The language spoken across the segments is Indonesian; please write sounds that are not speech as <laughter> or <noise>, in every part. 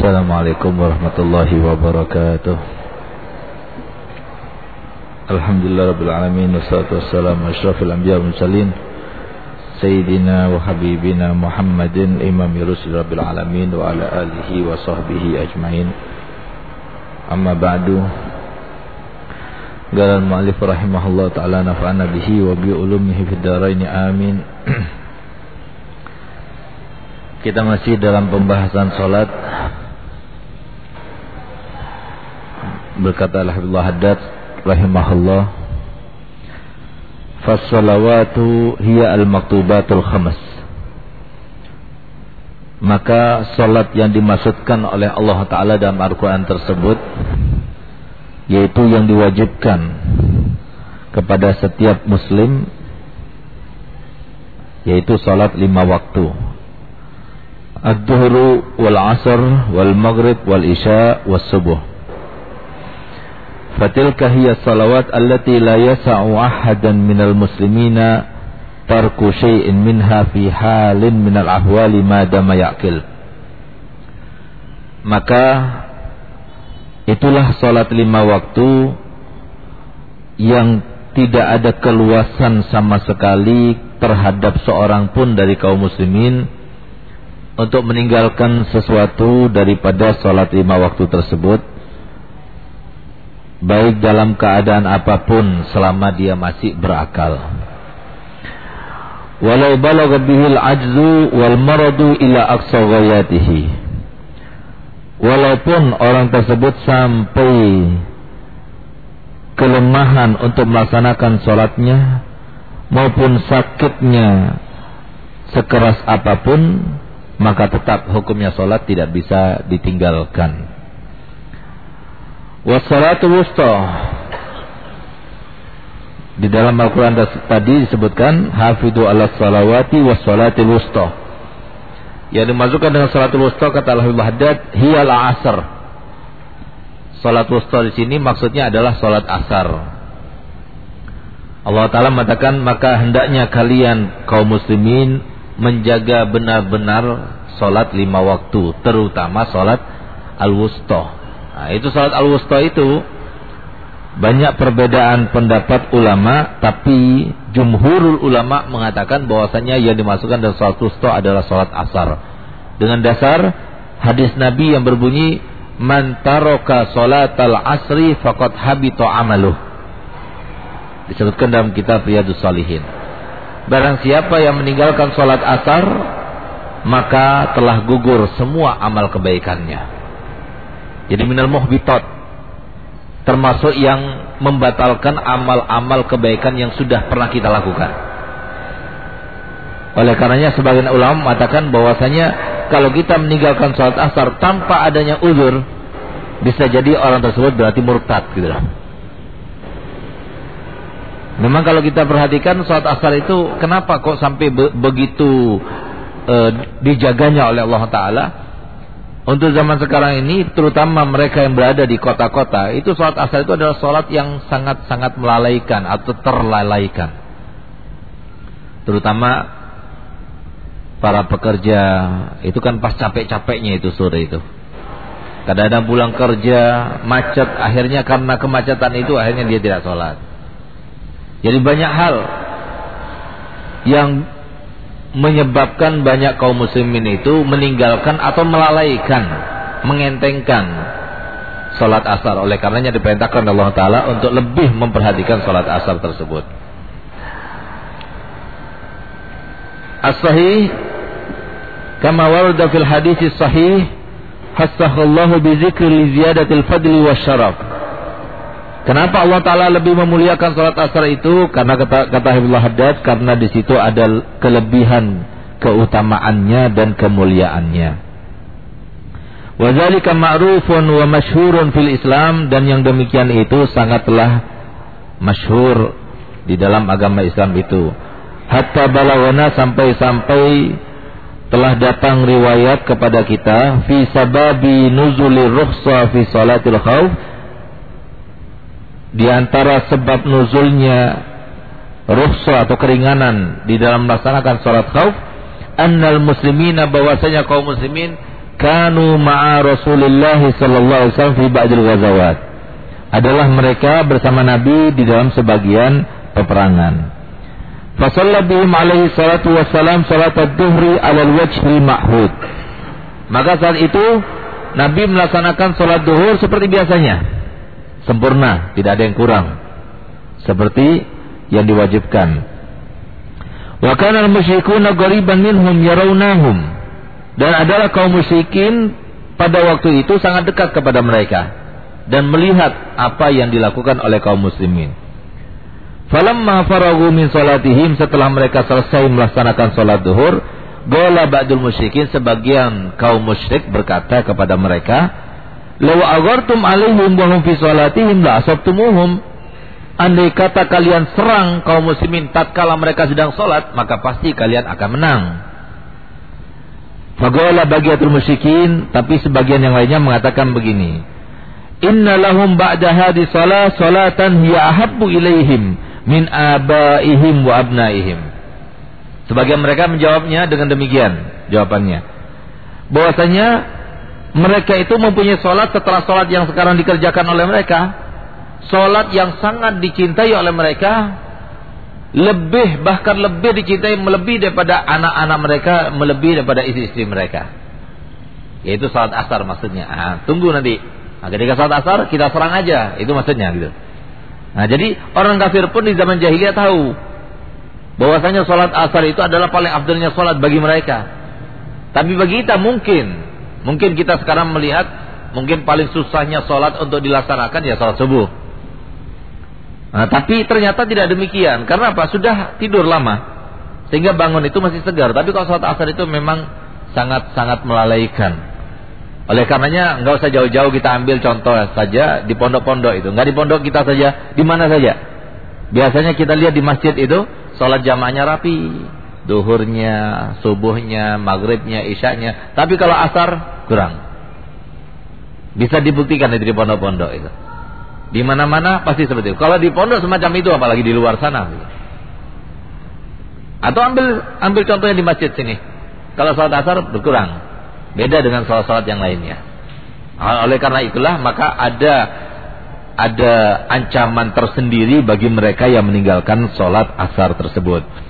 Assalamualaikum warahmatullahi wabarakatuh. Alhamdulillah Rabbil Alamin Wassalatu wassalamu ashrafil anbiya wa mursalin Sayyidina wa habibina Muhammadin Imam Rusul Rabbil Alamin Wa ala alihi wa sahbihi ajmain. Amma ba'du. Galan mu'alif rahimahullah ta'ala nafa'ana bihi Wa bi'ulumihi fid daraini amin. <clears throat> Kita masih dalam pembahasan solat berkata Alhamdulillah Haddad rahimahullah. Fassalawatu hiya al-maktubatul khamas. Maka salat yang dimaksudkan oleh Allah Ta'ala dalam Al-Quran tersebut Yaitu yang diwajibkan kepada setiap muslim Yaitu salat lima waktu. Ad-duhru wal-asr wal-maghrib wal-isya wal-subuh Fatilka hiya salawat allati la yasa'u ahadan minal muslimina tarku syai'in minha fi halin minal ahwali ma dama yaqil. Maka itulah salat lima waktu yang tidak ada keluasan sama sekali terhadap seorang pun dari kaum muslimin untuk meninggalkan sesuatu daripada salat lima waktu tersebut baik dalam keadaan apa pun selama dia masih berakal walau balagha bihil ajzu wal maradu ila aqsa ghayatihi walaupun orang tersebut sampai kelemahan untuk melaksanakan sholatnya maupun sakitnya sekeras apa pun maka tetap hukumnya solat tidak bisa ditinggalkan. Wassalatu wusta. Di dalam Al-Quran tadi disebutkan hafidu ala salawati wassalatil wusta. Yang dimasukkan dengan salatul wusta kata Allah Haddad hiyal asar salat wusta di sini maksudnya adalah salat asar. Allah Ta'ala mengatakan maka hendaknya kalian kaum muslimin menjaga benar-benar sholat lima waktu, terutama sholat al-wusta. Nah, itu sholat al-wusta itu banyak perbedaan pendapat ulama, tapi jumhurul ulama mengatakan bahwasanya yang dimasukkan dalam sholat wusta adalah sholat asar. Dengan dasar hadis Nabi yang berbunyi man taraka al asri faqad habita amaluh. Disebutkan dalam kitab Riyadus Salihin. Barang siapa yang meninggalkan sholat asar Maka telah gugur semua amal kebaikannya Jadi minal muhbitat. Termasuk yang membatalkan amal-amal kebaikan yang sudah pernah kita lakukan. Oleh karenanya sebagian ulama mengatakan bahwasanya Kalau kita meninggalkan sholat asar tanpa adanya uzur Bisa jadi orang tersebut berarti murtad gitu lah. Memang kalau kita perhatikan sholat asar itu kenapa kok sampai be begitu e, dijaganya oleh Allah Taala? Untuk zaman sekarang ini, terutama mereka yang berada di kota-kota, itu sholat asar itu adalah sholat yang sangat-sangat melalaikan atau terlalaikan. Terutama para pekerja, itu kan pas capek-capeknya itu sore itu. Kadang-kadang pulang kerja, macet, akhirnya karena kemacetan itu akhirnya dia tidak sholat. Jadi banyak hal yang menyebabkan banyak kaum muslimin itu meninggalkan atau melalaikan, mengentengkan salat asar. Oleh karenanya diperintahkan Allah Taala untuk lebih memperhatikan salat asar tersebut. As-sahih kama warada fil hadis sahih hasahallahu bi dzikri li ziyadatil fadli wasyaraf. Kenapa Allah Taala lebih memuliakan salat asar itu? Karena kata kata Habibullah Haddad karena di situ ada kelebihan keutamaannya dan kemuliaannya. Wadzalika ma'rufun wa masyhurun fil Islam dan yang demikian itu sangatlah masyhur di dalam agama Islam itu. Hatta balagana sampai-sampai telah datang riwayat kepada kita fi sababi nuzuli rukhsa fi salatil khauf di antara sebab nuzulnya rukhsah atau keringanan di dalam melaksanakan salat khauf annal muslimina bahwasanya kaum muslimin kanu ma'a Rasulullah sallallahu alaihi wasallam fi ba'dil ghazawat. Adalah mereka bersama Nabi di dalam sebagian peperangan. Fasalla alaihi salatu wassalam salat ad-duhri ala al-wajhil ma'hud. Maka saat itu Nabi melaksanakan salat duhur seperti biasanya. Sempurna, tidak ada yang kurang. Seperti yang diwajibkan. Wa kana al-musyrikuuna qariban minhum yarawnahum. Dan adalah kaum musyrikin pada waktu itu sangat dekat kepada mereka dan melihat apa yang dilakukan oleh kaum muslimin. Falamma faragu min salatihim setelah mereka selesai melaksanakan salat duhur, gola ba'dul musyrikin sebagian kaum musyrik berkata kepada mereka, "Law aghartum alaihim wa hum fi salatihim la asabtumuhum." Andai kata kalian serang kaum muslimin tatkala mereka sedang salat, maka pasti kalian akan menang. Fagola bagiatul musyrikin, tapi sebagian yang lainnya mengatakan begini. Inna lahum ba'da hadhi salat salatan hiya ahabbu ilaihim min abaihim wa abnaihim. Sebagian mereka menjawabnya dengan demikian jawabannya. Bahwasanya mereka itu mempunyai sholat setelah sholat yang sekarang dikerjakan oleh mereka. Sholat yang sangat dicintai oleh mereka. Lebih bahkan lebih dicintai melebihi daripada anak-anak mereka. Melebihi daripada istri-istri mereka. Yaitu sholat asar maksudnya. Ah, tunggu nanti. Nah, ketika sholat asar kita serang aja. Itu maksudnya gitu. Nah, jadi orang kafir pun di zaman jahiliyah tahu bahwasanya sholat asar itu adalah paling afdalnya sholat bagi mereka. Tapi bagi kita mungkin, mungkin kita sekarang melihat mungkin paling susahnya sholat untuk dilaksanakan ya sholat subuh. Nah, tapi ternyata tidak demikian. Karena apa? Sudah tidur lama. Sehingga bangun itu masih segar. Tapi kalau sholat asar itu memang sangat-sangat melalaikan. Oleh karenanya nggak usah jauh-jauh kita ambil contoh saja di pondok-pondok itu. Nggak di pondok kita saja, di mana saja. Biasanya kita lihat di masjid itu sholat jamaahnya rapi, duhurnya, subuhnya, maghribnya, isyaknya. Tapi kalau asar kurang. Bisa dibuktikan di pondok-pondok itu. Di mana-mana pasti seperti itu. Kalau di pondok semacam itu apalagi di luar sana. Atau ambil ambil contohnya di masjid sini. Kalau sholat asar berkurang. Beda dengan sholat-sholat yang lainnya. Oleh karena itulah maka ada ada ancaman tersendiri bagi mereka yang meninggalkan sholat asar tersebut.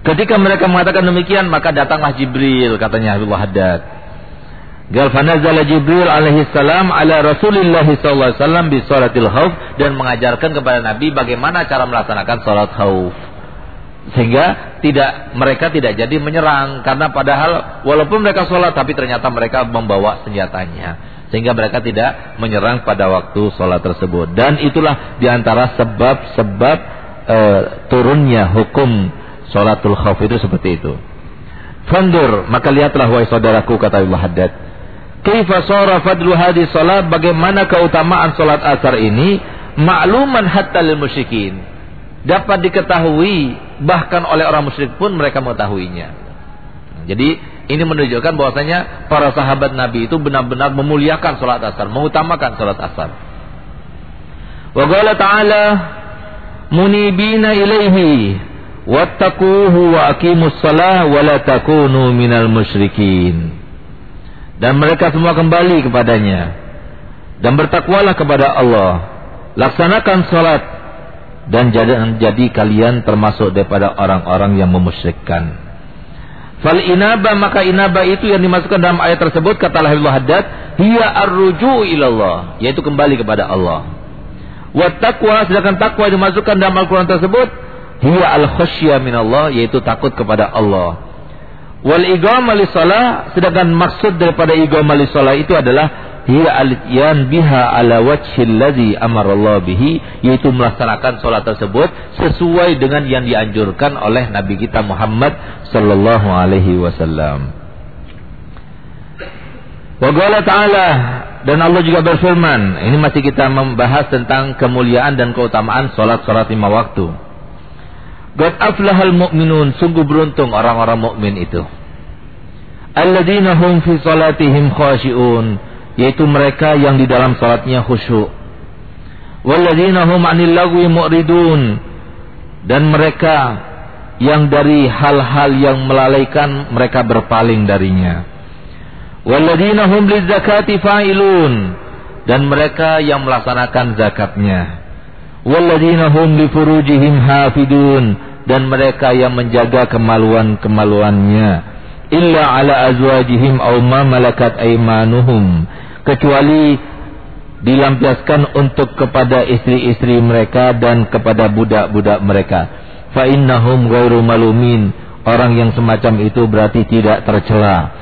Ketika mereka mengatakan demikian maka datanglah Jibril katanya Abdullah Haddad. Galfanazala Jibril alaihi salam ala Rasulillah sallallahu alaihi khauf dan mengajarkan kepada Nabi bagaimana cara melaksanakan salat khauf sehingga tidak mereka tidak jadi menyerang. Karena padahal walaupun mereka sholat tapi ternyata mereka membawa senjatanya. Sehingga mereka tidak menyerang pada waktu sholat tersebut. Dan itulah di antara sebab-sebab e, turunnya hukum sholatul khauf itu seperti itu. Fandur maka lihatlah wahai saudaraku kata Allah Haddad. Kaifa sara fadlu hadis salat bagaimana keutamaan salat asar ini makluman hatta lil musyrikin dapat diketahui bahkan oleh orang musyrik pun mereka mengetahuinya. Jadi ini menunjukkan bahwasanya para sahabat Nabi itu benar-benar memuliakan salat asar, mengutamakan salat asar. Wa qala ta'ala munibina ilaihi wattaquhu wa aqimus salah wa la takunu minal musyrikin. Dan mereka semua kembali kepadanya dan bertakwalah kepada Allah. Laksanakan salat dan jadi kalian termasuk daripada orang-orang yang memusyrikkan. Fal inaba maka inaba itu yang dimasukkan dalam ayat tersebut kata Allah Haddad, hiya arruju ilallah, yaitu kembali kepada Allah. Wa taqwa sedangkan takwa dimasukkan dalam Al-Qur'an tersebut, hiya al khasyya min Allah, yaitu takut kepada Allah. Wal igama salah sedangkan maksud daripada igama salah itu adalah hiya al biha ala wajhil ladzi amarallahu bihi yaitu melaksanakan salat tersebut sesuai dengan yang dianjurkan oleh nabi kita Muhammad sallallahu alaihi wasallam. Wa ta'ala dan Allah juga berfirman, ini masih kita membahas tentang kemuliaan dan keutamaan salat-salat lima waktu. Qad aflahal mu'minun, sungguh beruntung orang-orang mukmin itu. Alladzina hum fi salatihim khashi'un yaitu mereka yang di dalam salatnya khusyuk. Walladzina hum 'anil lagwi mu'ridun dan mereka yang dari hal-hal yang melalaikan mereka berpaling darinya. Walladzina hum lizakati fa'ilun dan mereka yang melaksanakan zakatnya. Walladzina hum li furujihim hafidun dan mereka yang menjaga kemaluan-kemaluannya. Illa ala azwajihim aw ma malakat aymanuhum kecuali dilampiaskan untuk kepada istri-istri mereka dan kepada budak-budak mereka. Fa innahum ghairu malumin. Orang yang semacam itu berarti tidak tercela.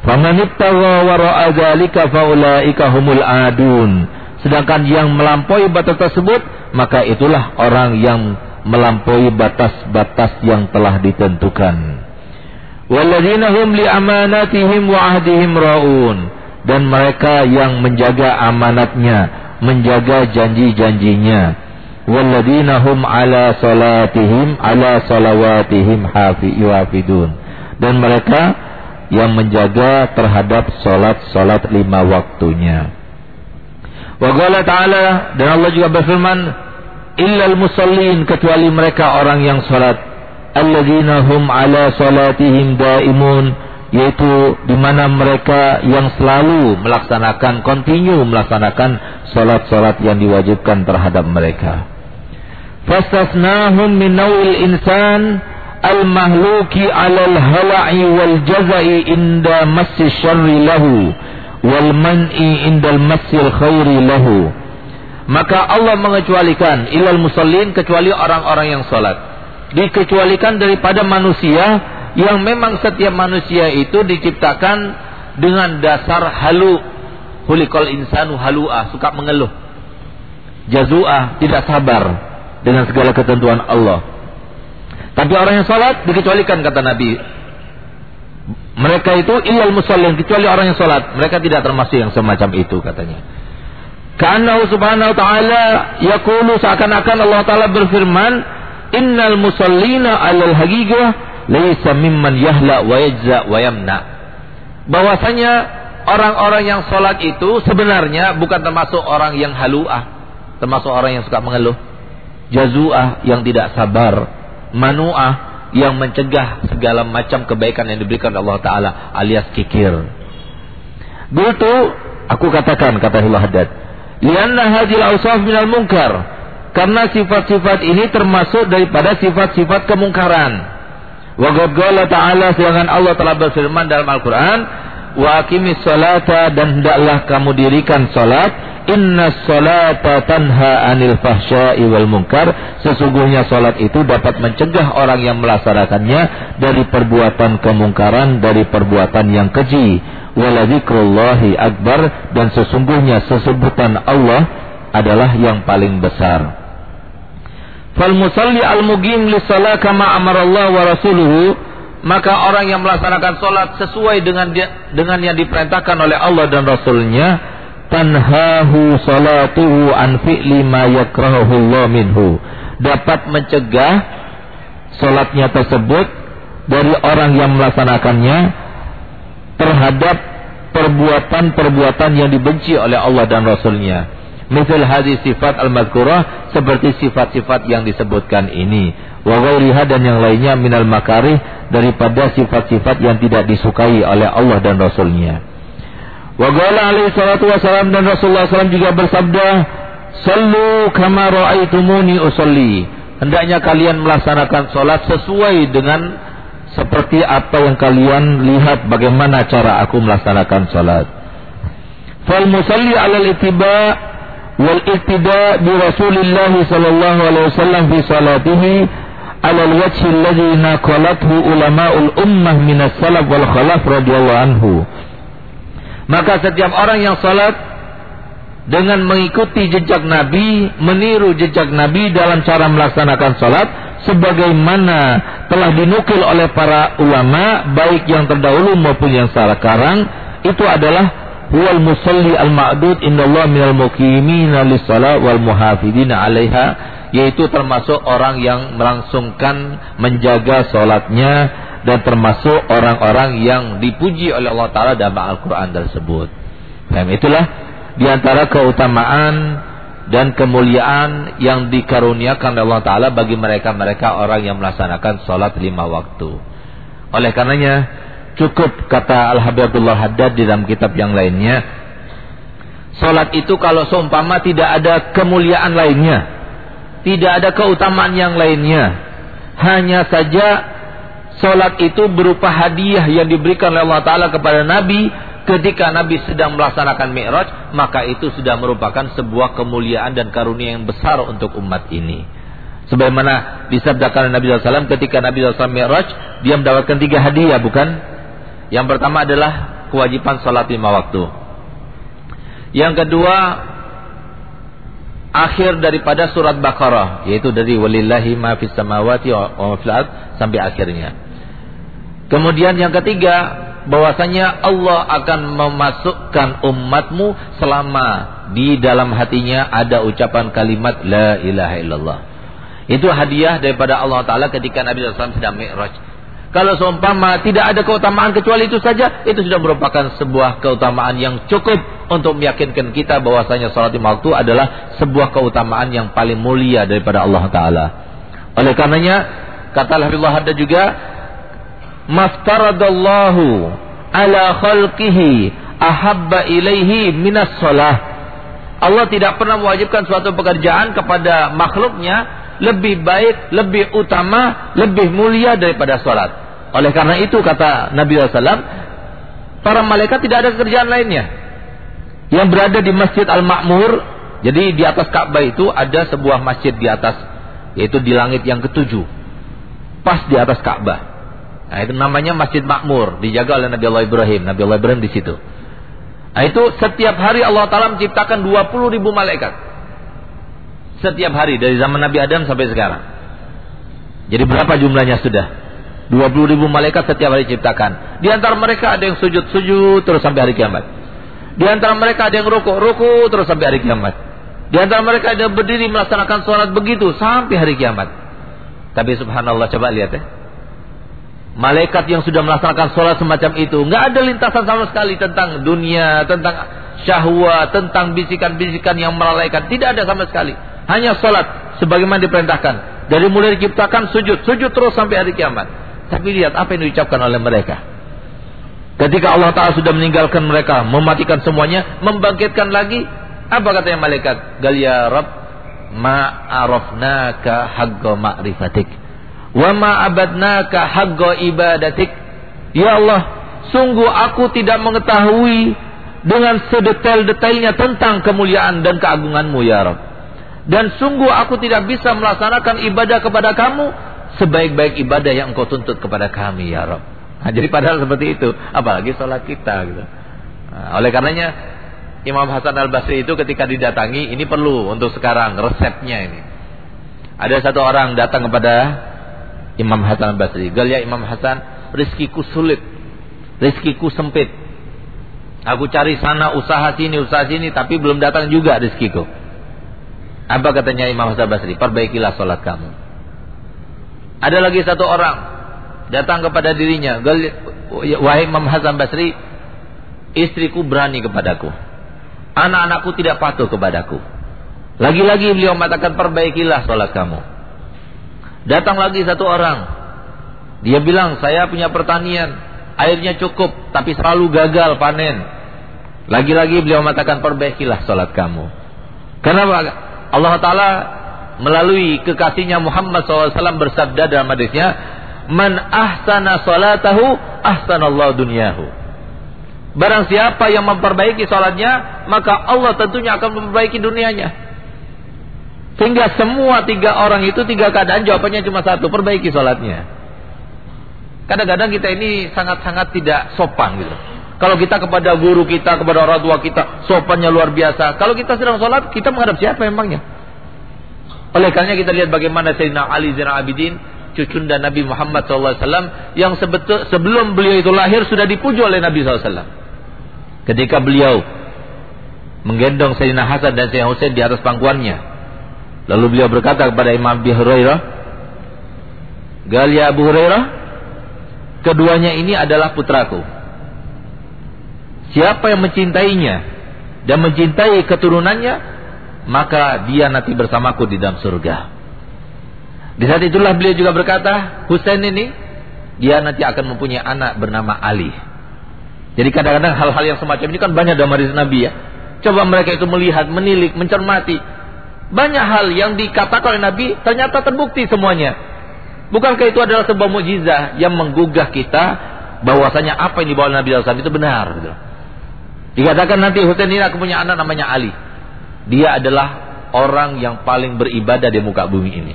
Faman ibtagha wara'a dzalika faulaika humul adun. Sedangkan yang melampaui batas tersebut, maka itulah orang yang melampaui batas-batas yang telah ditentukan. Li amanatihim wa ahdihim raun dan mereka yang menjaga amanatnya, menjaga janji-janjinya. Ala salatihim ala salawatihim hafidun. Dan mereka yang menjaga terhadap salat-salat lima waktunya. Wa qala ta'ala dan Allah juga berfirman illal musallin kecuali mereka orang yang salat alladzina hum ala salatihim daimun yaitu di mana mereka yang selalu melaksanakan continue melaksanakan salat-salat yang diwajibkan terhadap mereka. Fastasnahum min nawil insan al-mahluki 'ala al-hala'i wal jaza'i inda massi syarri lahu wal man'i inda al-massi khairi lahu. Maka Allah mengecualikan ilal musallin kecuali orang-orang yang salat. Dikecualikan daripada manusia yang memang setiap manusia itu diciptakan dengan dasar halu hulikol insanu halua suka mengeluh jazua tidak sabar dengan segala ketentuan Allah tapi orang yang salat dikecualikan kata Nabi mereka itu ilal musallin kecuali orang yang salat mereka tidak termasuk yang semacam itu katanya karena subhanahu wa ta'ala yakulu seakan-akan Allah ta'ala berfirman innal musallina alal haqiqah laisa mimman yahla wa yajza wa yamna. Bahwasanya orang-orang yang sholat itu sebenarnya bukan termasuk orang yang haluah, termasuk orang yang suka mengeluh. Jazuah yang tidak sabar, manuah yang mencegah segala macam kebaikan yang diberikan Allah Ta'ala alias kikir. Begitu aku katakan, kata Allah Haddad. Lianna hadil awsaf minal munkar. Karena sifat-sifat ini termasuk daripada sifat-sifat kemungkaran. Wa qala ta'ala sedangkan Allah telah berfirman dalam Al-Qur'an, "Wa aqimis salata dan hendaklah kamu dirikan salat, inna salata tanha 'anil fahsya'i wal munkar." Sesungguhnya salat itu dapat mencegah orang yang melaksanakannya dari perbuatan kemungkaran, dari perbuatan yang keji. Waladzikrullahi akbar dan sesungguhnya sesebutan Allah adalah yang paling besar. Fal musalli al mugim li amar Allah wa rasuluhu maka orang yang melaksanakan salat sesuai dengan dia, dengan yang diperintahkan oleh Allah dan Rasulnya tanhahu salatuhu an fi'li ma yakrahu Allah minhu dapat mencegah salatnya tersebut dari orang yang melaksanakannya terhadap perbuatan-perbuatan yang dibenci oleh Allah dan Rasulnya Misal hadis sifat al-madhkurah seperti sifat-sifat yang disebutkan ini. Wa dan yang lainnya minal makarih daripada sifat-sifat yang tidak disukai oleh Allah dan Rasulnya. Wa alaihi salatu wasalam dan Rasulullah SAW juga bersabda, "Sallu kama raaitumuni usalli." Hendaknya kalian melaksanakan salat sesuai dengan seperti atau yang kalian lihat bagaimana cara aku melaksanakan salat. Fal musalli alal itiba wal ittida bi Rasulillah sallallahu alaihi wasallam fi salatihi alal wajhi alladhi naqalathu ulama'ul ummah minas salaf wal khalaf radhiyallahu anhu maka setiap orang yang salat dengan mengikuti jejak Nabi, meniru jejak Nabi dalam cara melaksanakan salat sebagaimana telah dinukil oleh para ulama baik yang terdahulu maupun yang sekarang itu adalah huwal musalli al-ma'dud indallah minal muqimina lis-salat wal muhafidina 'alaiha yaitu termasuk orang yang melangsungkan menjaga salatnya dan termasuk orang-orang yang dipuji oleh Allah taala dalam Al-Qur'an tersebut. Dan itulah di antara keutamaan dan kemuliaan yang dikaruniakan oleh Allah taala bagi mereka-mereka orang yang melaksanakan salat lima waktu. Oleh karenanya Cukup kata Al-Habibullah Haddad di dalam kitab yang lainnya. Salat itu kalau seumpama tidak ada kemuliaan lainnya. Tidak ada keutamaan yang lainnya. Hanya saja salat itu berupa hadiah yang diberikan oleh Allah Ta'ala kepada Nabi ketika Nabi sedang melaksanakan Mi'raj, maka itu sudah merupakan sebuah kemuliaan dan karunia yang besar untuk umat ini. Sebagaimana disabdakan Nabi SAW ketika Nabi SAW Mi'raj, dia mendapatkan tiga hadiah, bukan? Yang pertama adalah kewajiban sholat lima waktu. Yang kedua, akhir daripada surat Baqarah, yaitu dari walillahi ma fis samawati wa fil sampai akhirnya. Kemudian yang ketiga, bahwasanya Allah akan memasukkan umatmu selama di dalam hatinya ada ucapan kalimat la ilaha illallah. Itu hadiah daripada Allah Taala ketika Nabi SAW sedang Mi'raj. Kalau seumpama tidak ada keutamaan kecuali itu saja, itu sudah merupakan sebuah keutamaan yang cukup untuk meyakinkan kita bahwasanya salat lima waktu adalah sebuah keutamaan yang paling mulia daripada Allah Taala. Oleh karenanya kata Allah ada juga maftaradallahu ala khalqihi ahabba ilaihi minas salah. Allah tidak pernah mewajibkan suatu pekerjaan kepada makhluknya lebih baik, lebih utama, lebih mulia daripada salat. Oleh karena itu kata Nabi SAW, para malaikat tidak ada kerjaan lainnya. Yang berada di Masjid Al-Ma'mur, jadi di atas Ka'bah itu ada sebuah masjid di atas, yaitu di langit yang ketujuh. Pas di atas Ka'bah. Nah, itu namanya Masjid Makmur, dijaga oleh Nabi Allah Ibrahim. Nabi Allah Ibrahim di situ. Nah, itu setiap hari Allah Taala menciptakan 20 ribu malaikat. Setiap hari dari zaman Nabi Adam sampai sekarang. Jadi berapa jumlahnya sudah? 20 ribu malaikat setiap hari diciptakan. Di antara mereka ada yang sujud-sujud terus sampai hari kiamat. Di antara mereka ada yang ruku-ruku terus sampai hari kiamat. Di antara mereka ada berdiri melaksanakan sholat begitu sampai hari kiamat. Tapi subhanallah coba lihat ya malaikat yang sudah melaksanakan sholat semacam itu nggak ada lintasan sama sekali tentang dunia tentang syahwat tentang bisikan-bisikan yang melalaikan. Tidak ada sama sekali. Hanya sholat sebagaimana diperintahkan. Dari mulai diciptakan sujud. Sujud terus sampai hari kiamat. Tapi lihat apa yang diucapkan oleh mereka. Ketika Allah Ta'ala sudah meninggalkan mereka mematikan semuanya membangkitkan lagi apa katanya malaikat? Gal ya Rab ma'arafnaka haqqa ma'rifatik Wa ma abadnaka haqqa ibadatik. Ya Allah, sungguh aku tidak mengetahui dengan sedetail-detailnya tentang kemuliaan dan keagunganmu ya Rabb. Dan sungguh aku tidak bisa melaksanakan ibadah kepada kamu sebaik-baik ibadah yang engkau tuntut kepada kami ya Rabb. Nah, jadi padahal seperti itu, apalagi sholat kita gitu. Nah, oleh karenanya Imam Hasan Al Basri itu ketika didatangi ini perlu untuk sekarang resepnya ini. Ada satu orang datang kepada Imam Hasan Basri. Galia Imam Hasan, rizkiku sulit. Rizkiku sempit. Aku cari sana usaha sini, usaha sini, tapi belum datang juga rizkiku. Apa katanya Imam Hasan Basri? Perbaikilah sholat kamu. Ada lagi satu orang datang kepada dirinya. Wahai Imam Hasan Basri, istriku berani kepadaku. Anak-anakku tidak patuh kepadaku. Lagi-lagi beliau mengatakan perbaikilah sholat kamu. Datang lagi satu orang. Dia bilang, saya punya pertanian. Airnya cukup, tapi selalu gagal panen. Lagi-lagi beliau mengatakan, perbaikilah sholat kamu. Kenapa? Allah Ta'ala melalui kekasihnya Muhammad SAW bersabda dalam hadisnya, Man ahsana salatahu, ahsanallahu dunyahu. Barang siapa yang memperbaiki sholatnya, maka Allah tentunya akan memperbaiki dunianya. Sehingga semua tiga orang itu tiga keadaan jawabannya cuma satu, perbaiki sholatnya. Kadang-kadang kita ini sangat-sangat tidak sopan gitu. Kalau kita kepada guru kita, kepada orang tua kita, sopannya luar biasa. Kalau kita sedang sholat, kita menghadap siapa emangnya? Oleh karena kita lihat bagaimana Sayyidina Ali Zainal Abidin, dan Nabi Muhammad SAW, yang sebetul, sebelum beliau itu lahir sudah dipuji oleh Nabi SAW. Ketika beliau menggendong Sayyidina Hasan dan Sayyidina Husain di atas pangkuannya, Lalu beliau berkata kepada Imam Abi Hurairah, "Galia Abu Hurairah, keduanya ini adalah putraku. Siapa yang mencintainya dan mencintai keturunannya, maka dia nanti bersamaku di dalam surga." Di saat itulah beliau juga berkata, Husain ini dia nanti akan mempunyai anak bernama Ali. Jadi kadang-kadang hal-hal yang semacam ini kan banyak dalam hadis Nabi ya. Coba mereka itu melihat, menilik, mencermati. Banyak hal yang dikatakan oleh Nabi ternyata terbukti semuanya. Bukankah itu adalah sebuah mujizah yang menggugah kita bahwasanya apa yang dibawa Nabi SAW itu benar. Gitu. Dikatakan nanti Husain ini akan punya anak namanya Ali. Dia adalah orang yang paling beribadah di muka bumi ini.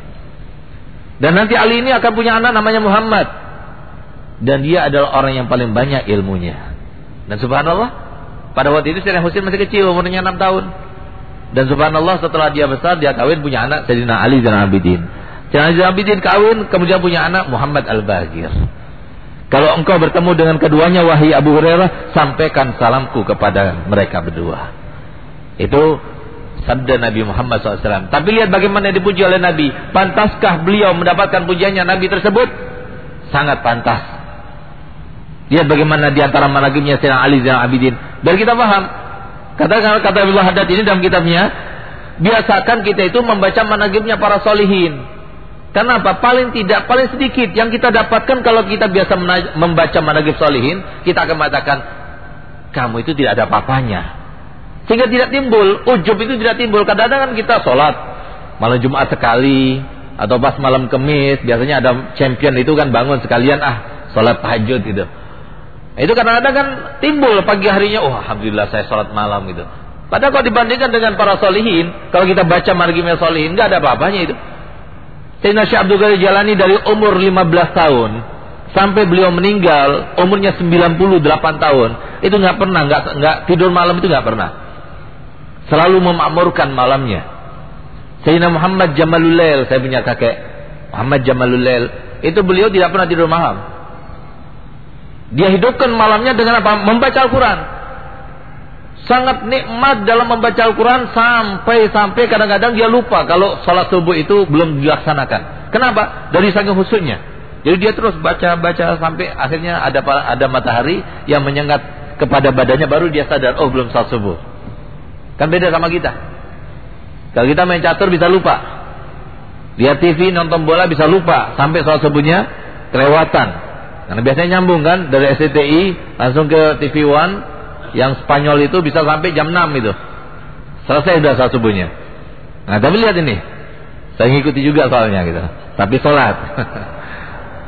Dan nanti Ali ini akan punya anak namanya Muhammad. Dan dia adalah orang yang paling banyak ilmunya. Dan subhanallah, pada waktu itu Sayyidina Husain masih kecil, umurnya 6 tahun. Dan subhanallah setelah dia besar, dia kawin punya anak Sayyidina Ali dan Abidin. Sayyidina dan Abidin kawin, kemudian punya anak Muhammad Al-Bagir. Kalau engkau bertemu dengan keduanya, wahai Abu Hurairah, sampaikan salamku kepada mereka berdua. Itu sabda Nabi Muhammad SAW. Tapi lihat bagaimana dipuji oleh Nabi. Pantaskah beliau mendapatkan pujiannya Nabi tersebut? Sangat pantas. Lihat bagaimana di antara managibnya Sayyidina Ali Zainal Abidin. Biar kita paham. Kata kata Abdullah Haddad ini dalam kitabnya, biasakan kita itu membaca managibnya para solihin. Kenapa? Paling tidak, paling sedikit yang kita dapatkan kalau kita biasa membaca managib solihin, kita akan mengatakan, kamu itu tidak ada apa-apanya. Sehingga tidak timbul, ujub itu tidak timbul. Kadang-kadang kan kita sholat malam Jumat sekali atau pas malam Kemis, biasanya ada champion itu kan bangun sekalian ah sholat tahajud gitu. Itu kadang-kadang kan timbul pagi harinya, oh alhamdulillah saya sholat malam gitu. Padahal kalau dibandingkan dengan para solihin, kalau kita baca margimel solihin, nggak ada apa-apanya itu. Sayyidina Syekh Abdul Ghani Jalani dari umur 15 tahun sampai beliau meninggal umurnya 98 tahun itu nggak pernah nggak nggak tidur malam itu nggak pernah selalu memakmurkan malamnya. Sayyidina Muhammad Jamalulail, saya punya kakek Muhammad Jamalulail, itu beliau tidak pernah tidur malam. Dia hidupkan malamnya dengan apa? Membaca Al-Quran. Sangat nikmat dalam membaca Al-Quran sampai-sampai kadang-kadang dia lupa kalau sholat subuh itu belum dilaksanakan. Kenapa? Dari saking khususnya. Jadi dia terus baca-baca sampai akhirnya ada ada matahari yang menyengat kepada badannya baru dia sadar oh belum sholat subuh. Kan beda sama kita. Kalau kita main catur bisa lupa. Lihat TV, nonton bola bisa lupa. Sampai soal subuhnya kelewatan. Karena biasanya nyambung kan. Dari SCTI langsung ke TV One. Yang Spanyol itu bisa sampai jam 6 itu. Selesai udah soal subuhnya. Nah tapi lihat ini. Saya ngikuti juga soalnya gitu. Tapi sholat.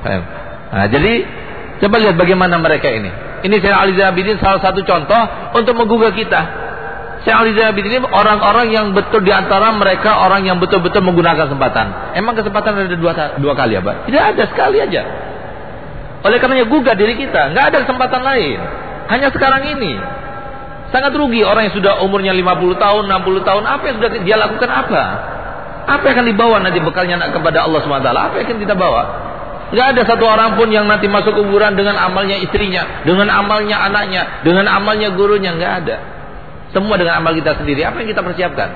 <laughs> nah jadi coba lihat bagaimana mereka ini. Ini saya Ali Zabidin salah satu contoh untuk menggugah kita. Syekh Ali Zabid ini orang-orang yang betul di antara mereka orang yang betul-betul menggunakan kesempatan. Emang kesempatan ada dua, dua kali ya, Pak? Tidak ada sekali aja. Oleh karenanya gugah diri kita, nggak ada kesempatan lain. Hanya sekarang ini. Sangat rugi orang yang sudah umurnya 50 tahun, 60 tahun, apa yang sudah dia lakukan apa? Apa yang akan dibawa nanti bekalnya kepada Allah SWT? Apa yang akan kita bawa? Gak ada satu orang pun yang nanti masuk kuburan dengan amalnya istrinya, dengan amalnya anaknya, dengan amalnya gurunya, nggak ada. Semua dengan amal kita sendiri. Apa yang kita persiapkan?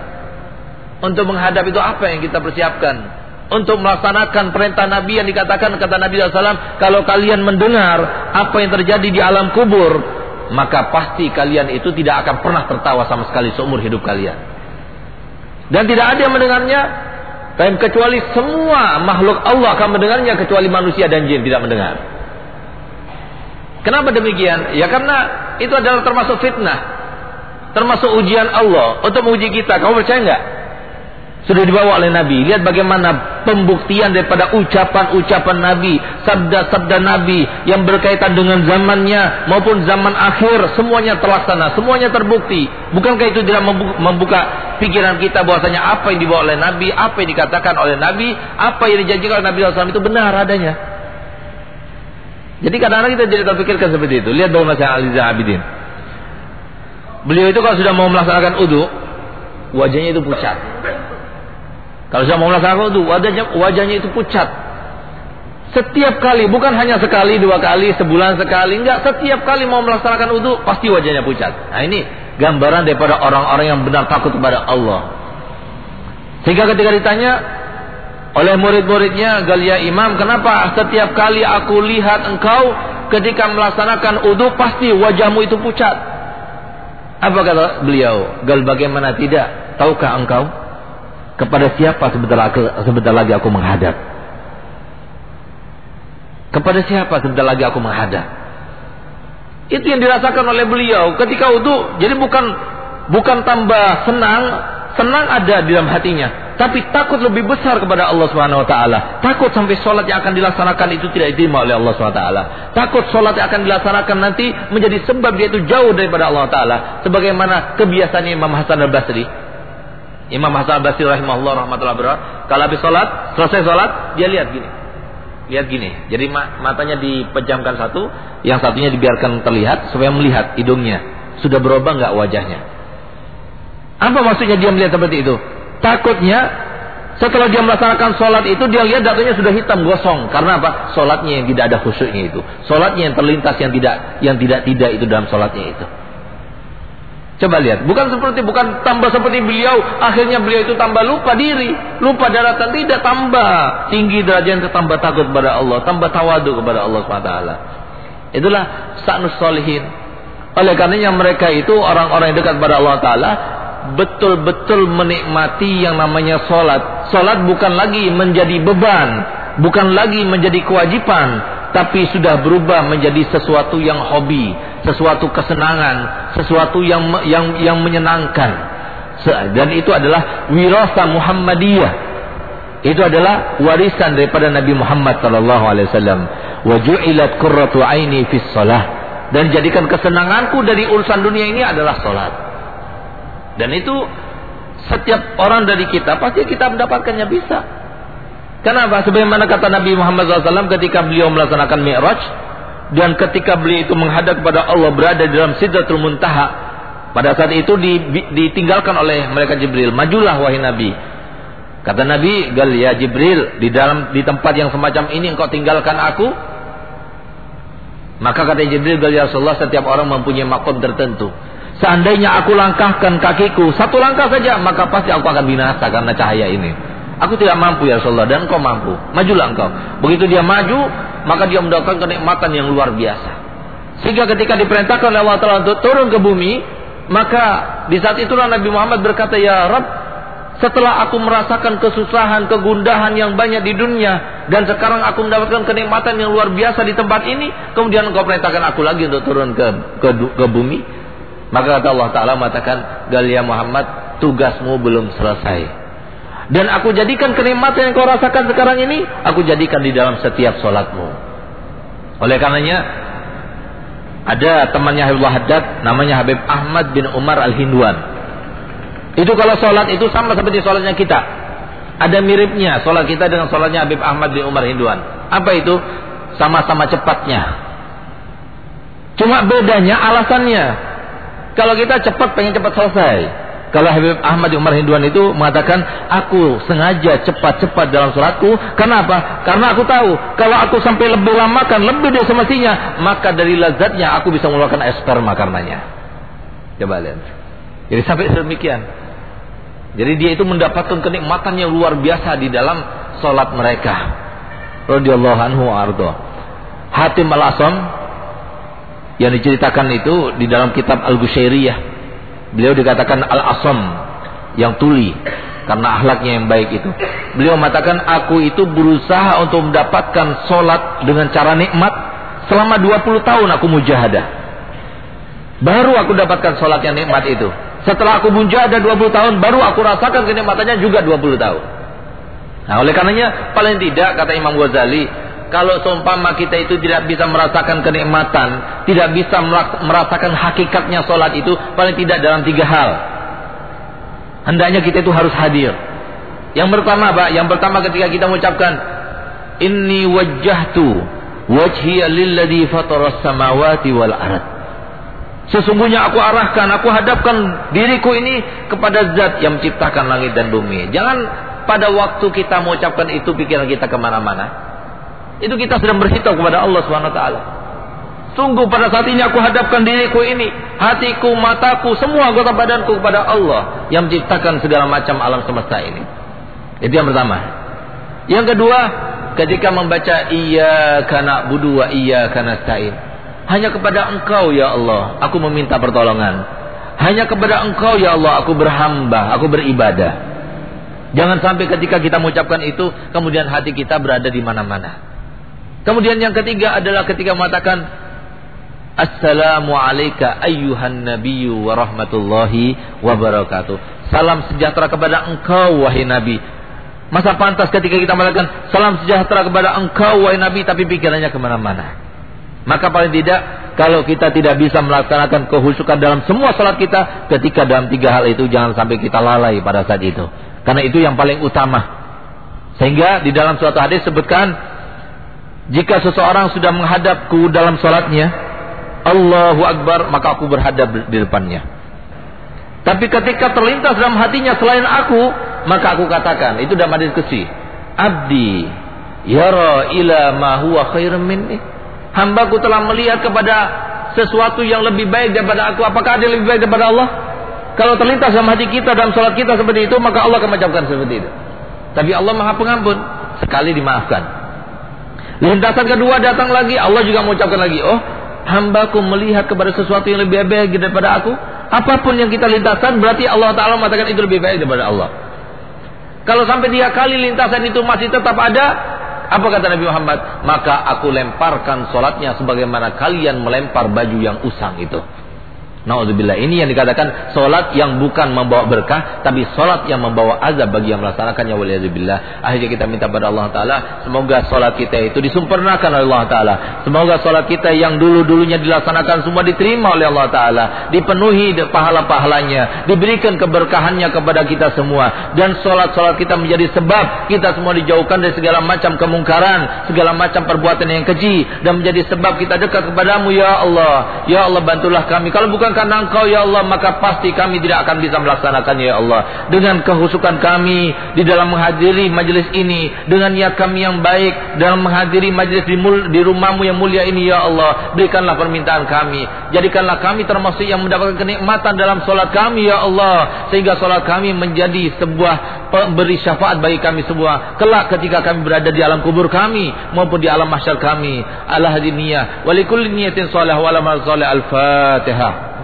Untuk menghadap itu apa yang kita persiapkan? Untuk melaksanakan perintah Nabi yang dikatakan kata Nabi SAW, kalau kalian mendengar apa yang terjadi di alam kubur, maka pasti kalian itu tidak akan pernah tertawa sama sekali seumur hidup kalian. Dan tidak ada yang mendengarnya, dan kecuali semua makhluk Allah akan mendengarnya kecuali manusia dan jin tidak mendengar. Kenapa demikian? Ya karena itu adalah termasuk fitnah termasuk ujian Allah untuk menguji kita. Kamu percaya nggak? Sudah dibawa oleh Nabi. Lihat bagaimana pembuktian daripada ucapan-ucapan Nabi, sabda-sabda Nabi yang berkaitan dengan zamannya maupun zaman akhir, semuanya terlaksana, semuanya terbukti. Bukankah itu tidak membuka pikiran kita bahwasanya apa yang dibawa oleh Nabi, apa yang dikatakan oleh Nabi, apa yang dijanjikan oleh Nabi SAW itu benar adanya. Jadi kadang-kadang kita jadi terpikirkan seperti itu. Lihat bagaimana Aliza Abidin. Beliau itu kalau sudah mau melaksanakan udhu, wajahnya itu pucat. Kalau sudah mau melaksanakan udhu, wajahnya, wajahnya itu pucat. Setiap kali, bukan hanya sekali, dua kali, sebulan sekali, enggak. Setiap kali mau melaksanakan udhu, pasti wajahnya pucat. Nah ini gambaran daripada orang-orang yang benar takut kepada Allah. Sehingga ketika ditanya oleh murid-muridnya, Galia Imam, kenapa setiap kali aku lihat engkau ketika melaksanakan udhu, pasti wajahmu itu pucat. Apa kata beliau? Gal bagaimana tidak? Tahukah engkau kepada siapa sebentar lagi, sebentar lagi aku menghadap? Kepada siapa sebentar lagi aku menghadap? Itu yang dirasakan oleh beliau ketika wudhu. Jadi bukan bukan tambah senang, senang ada di dalam hatinya, tapi takut lebih besar kepada Allah Subhanahu wa taala. Takut sampai sholat yang akan dilaksanakan itu tidak diterima oleh Allah Subhanahu wa taala. Takut sholat yang akan dilaksanakan nanti menjadi sebab dia itu jauh daripada Allah taala. Sebagaimana kebiasaan Imam Hasan Al-Basri. Imam Hasan Al-Basri rahimahullah rahmatullah berkata, kalau habis sholat, selesai sholat, dia lihat gini. Lihat gini. Jadi matanya dipejamkan satu, yang satunya dibiarkan terlihat supaya melihat hidungnya. Sudah berubah nggak wajahnya? Apa maksudnya dia melihat seperti itu? Takutnya setelah dia melaksanakan sholat itu dia lihat datanya sudah hitam gosong karena apa? Sholatnya yang tidak ada khusyuknya itu, sholatnya yang terlintas yang tidak yang tidak tidak itu dalam sholatnya itu. Coba lihat, bukan seperti bukan tambah seperti beliau, akhirnya beliau itu tambah lupa diri, lupa daratan tidak tambah tinggi derajatnya tambah takut kepada Allah, tambah tawadu kepada Allah SWT. Itulah sa'nus solihin. Oleh karenanya mereka itu orang-orang yang dekat kepada Allah Taala betul-betul menikmati yang namanya solat. Solat bukan lagi menjadi beban, bukan lagi menjadi kewajiban, tapi sudah berubah menjadi sesuatu yang hobi, sesuatu kesenangan, sesuatu yang yang yang menyenangkan. Dan itu adalah wirasa Muhammadiyah. Itu adalah warisan daripada Nabi Muhammad sallallahu alaihi wasallam. Wa ju'ilat qurratu aini fis shalah. Dan jadikan kesenanganku dari urusan dunia ini adalah salat. Dan itu setiap orang dari kita pasti kita mendapatkannya bisa. Kenapa? Sebagaimana kata Nabi Muhammad SAW ketika beliau melaksanakan Mi'raj dan ketika beliau itu menghadap kepada Allah berada dalam Sidratul Muntaha. Pada saat itu ditinggalkan oleh mereka Jibril, majulah wahai Nabi. Kata Nabi, "Gal ya Jibril, di dalam di tempat yang semacam ini engkau tinggalkan aku?" Maka kata Jibril, "Gal ya Rasulullah, setiap orang mempunyai makom tertentu." Seandainya aku langkahkan kakiku satu langkah saja, maka pasti aku akan binasa karena cahaya ini. Aku tidak mampu ya Rasulullah dan engkau mampu. Majulah engkau. Begitu dia maju, maka dia mendapatkan kenikmatan yang luar biasa. Sehingga ketika diperintahkan oleh Allah Taala untuk turun ke bumi, maka di saat itulah Nabi Muhammad berkata, "Ya Rabb, setelah aku merasakan kesusahan, kegundahan yang banyak di dunia dan sekarang aku mendapatkan kenikmatan yang luar biasa di tempat ini, kemudian engkau perintahkan aku lagi untuk turun ke ke, ke bumi, maka kata Allah Ta'ala mengatakan, Galia Muhammad, tugasmu belum selesai. Dan aku jadikan kenikmatan yang kau rasakan sekarang ini, aku jadikan di dalam setiap solatmu. Oleh karenanya, ada temannya Habibullah Haddad, namanya Habib Ahmad bin Umar Al-Hinduan. Itu kalau solat itu sama seperti solatnya kita. Ada miripnya solat kita dengan solatnya Habib Ahmad bin Umar Hinduan. Apa itu? Sama-sama cepatnya. Cuma bedanya alasannya. Kalau kita cepat pengen cepat selesai. Kalau Habib Ahmad Umar Hinduan itu mengatakan, aku sengaja cepat-cepat dalam sholatku. Kenapa? Karena aku tahu, kalau aku sampai lebih lama kan lebih dari semestinya, maka dari lazatnya aku bisa mengeluarkan esperma karenanya. Coba lihat. Jadi sampai sedemikian. Jadi dia itu mendapatkan kenikmatan yang luar biasa di dalam sholat mereka. Radiyallahu anhu ardo. Hatim al-Asam yang diceritakan itu di dalam kitab Al-Gusyairiyah. Beliau dikatakan Al-Asam yang tuli karena akhlaknya yang baik itu. Beliau mengatakan aku itu berusaha untuk mendapatkan solat dengan cara nikmat selama 20 tahun aku mujahadah. Baru aku dapatkan solat yang nikmat itu. Setelah aku mujahadah 20 tahun baru aku rasakan kenikmatannya juga 20 tahun. Nah, oleh karenanya paling tidak kata Imam Ghazali kalau seumpama kita itu tidak bisa merasakan kenikmatan, tidak bisa merasakan hakikatnya sholat itu, paling tidak dalam tiga hal. Hendaknya kita itu harus hadir. Yang pertama, Pak, yang pertama ketika kita mengucapkan Inni wajjahtu wajhiya lilladzi fataras samawati wal ard. Sesungguhnya aku arahkan, aku hadapkan diriku ini kepada zat yang menciptakan langit dan bumi. Jangan pada waktu kita mengucapkan itu pikiran kita ke mana-mana. Itu kita sedang berhitung kepada Allah Subhanahu wa taala. Sungguh pada saat ini aku hadapkan diriku ini, hatiku, mataku, semua anggota badanku kepada Allah yang menciptakan segala macam alam semesta ini. Itu yang pertama. Yang kedua, ketika membaca iya karena budu iya karena stain. Hanya kepada engkau ya Allah, aku meminta pertolongan. Hanya kepada engkau ya Allah, aku berhamba, aku beribadah. Jangan sampai ketika kita mengucapkan itu, kemudian hati kita berada di mana-mana. Kemudian yang ketiga adalah ketika mengatakan Assalamu alayka ayyuhan nabiyyu wa rahmatullahi wa barakatuh. Salam sejahtera kepada engkau wahai nabi. Masa pantas ketika kita mengatakan salam sejahtera kepada engkau wahai nabi tapi pikirannya ke mana-mana. Maka paling tidak kalau kita tidak bisa melaksanakan kehusukan dalam semua salat kita ketika dalam tiga hal itu jangan sampai kita lalai pada saat itu. Karena itu yang paling utama. Sehingga di dalam suatu hadis sebutkan jika seseorang sudah menghadapku dalam salatnya Allahu Akbar maka aku berhadap di depannya. Tapi ketika terlintas dalam hatinya selain aku, maka aku katakan, itu dalam hadis kesi. Abdi yara ila ma huwa minni. Hambaku telah melihat kepada sesuatu yang lebih baik daripada aku. Apakah ada lebih baik daripada Allah? Kalau terlintas dalam hati kita dalam salat kita seperti itu, maka Allah akan mengucapkan seperti itu. Tapi Allah Maha Pengampun, sekali dimaafkan. Lintasan kedua datang lagi, Allah juga mengucapkan lagi, oh hambaku melihat kepada sesuatu yang lebih baik daripada aku, apa pun yang kita lintasan berarti Allah Ta'ala mengatakan itu lebih baik daripada Allah. Kalau sampai tiga kali lintasan itu masih tetap ada, apa kata Nabi Muhammad? Maka aku lemparkan solatnya sebagaimana kalian melempar baju yang usang itu. Nauzubillah. Ini yang dikatakan solat yang bukan membawa berkah, tapi solat yang membawa azab bagi yang melaksanakannya. Waliyadzubillah. Akhirnya kita minta pada Allah Taala, semoga solat kita itu disempurnakan oleh Allah Taala. Semoga solat kita yang dulu-dulunya dilaksanakan semua diterima oleh Allah Taala, dipenuhi pahala-pahalanya, diberikan keberkahannya kepada kita semua, dan solat-solat kita menjadi sebab kita semua dijauhkan dari segala macam kemungkaran, segala macam perbuatan yang keji, dan menjadi sebab kita dekat kepadamu ya Allah. Ya Allah bantulah kami. Kalau bukan karena engkau ya Allah maka pasti kami tidak akan bisa melaksanakan ya Allah. Dengan kehusukan kami di dalam menghadiri majelis ini dengan niat kami yang baik dalam menghadiri majelis di, mul, di rumahmu yang mulia ini ya Allah berikanlah permintaan kami. Jadikanlah kami termasuk yang mendapatkan kenikmatan dalam solat kami ya Allah sehingga solat kami menjadi sebuah pemberi syafaat bagi kami semua kelak ketika kami berada di alam kubur kami maupun di alam mahsyar kami. Ala hadiniyah walikulli niyatin salih wa al-fatihah